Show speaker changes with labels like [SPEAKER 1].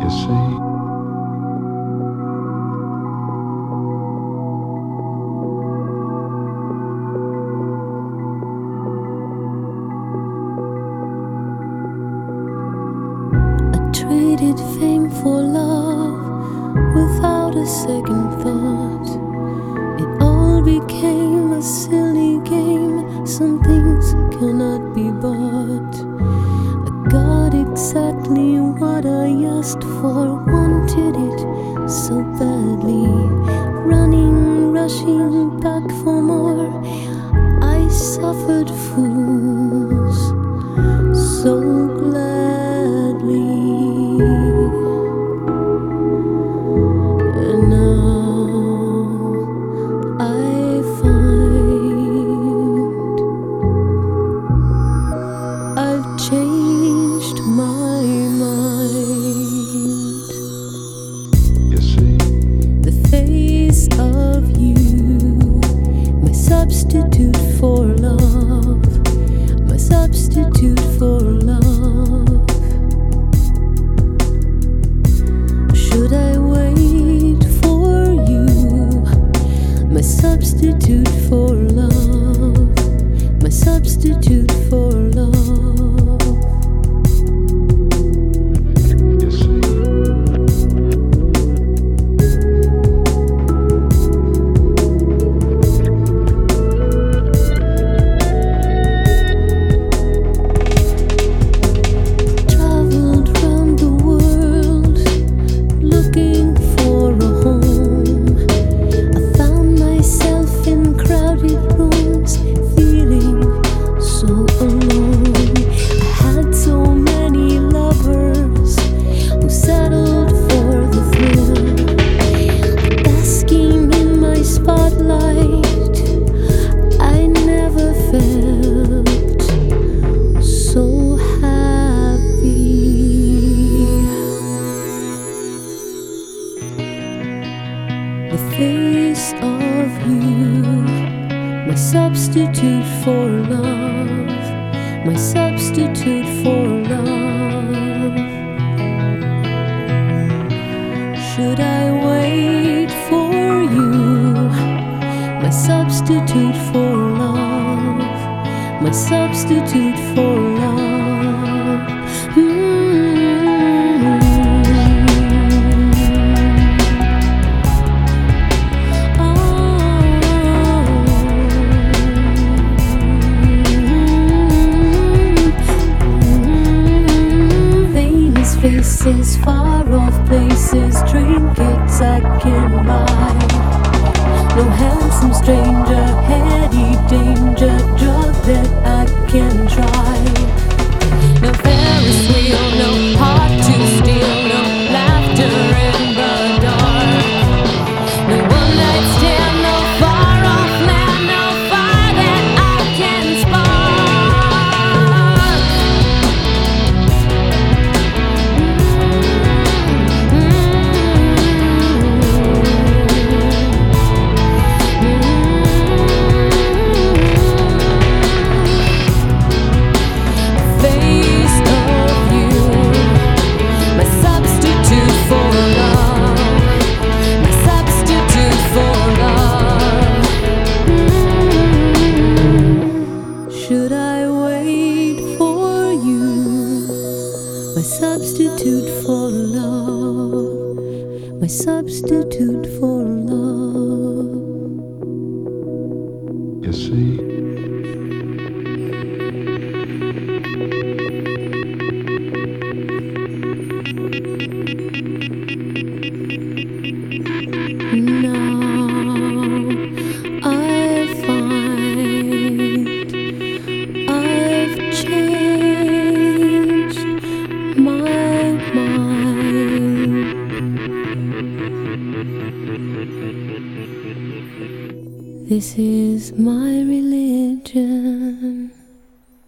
[SPEAKER 1] you see. fame for love without a second thought. asked for, wanted it so badly. Running, rushing back for more, I suffered food. substitute for love, my substitute for love. face of you, my substitute for love, my substitute for love. Should I wait for you, my substitute for love, my substitute for love? No handsome stranger, heady danger. my substitute for love. This is my religion.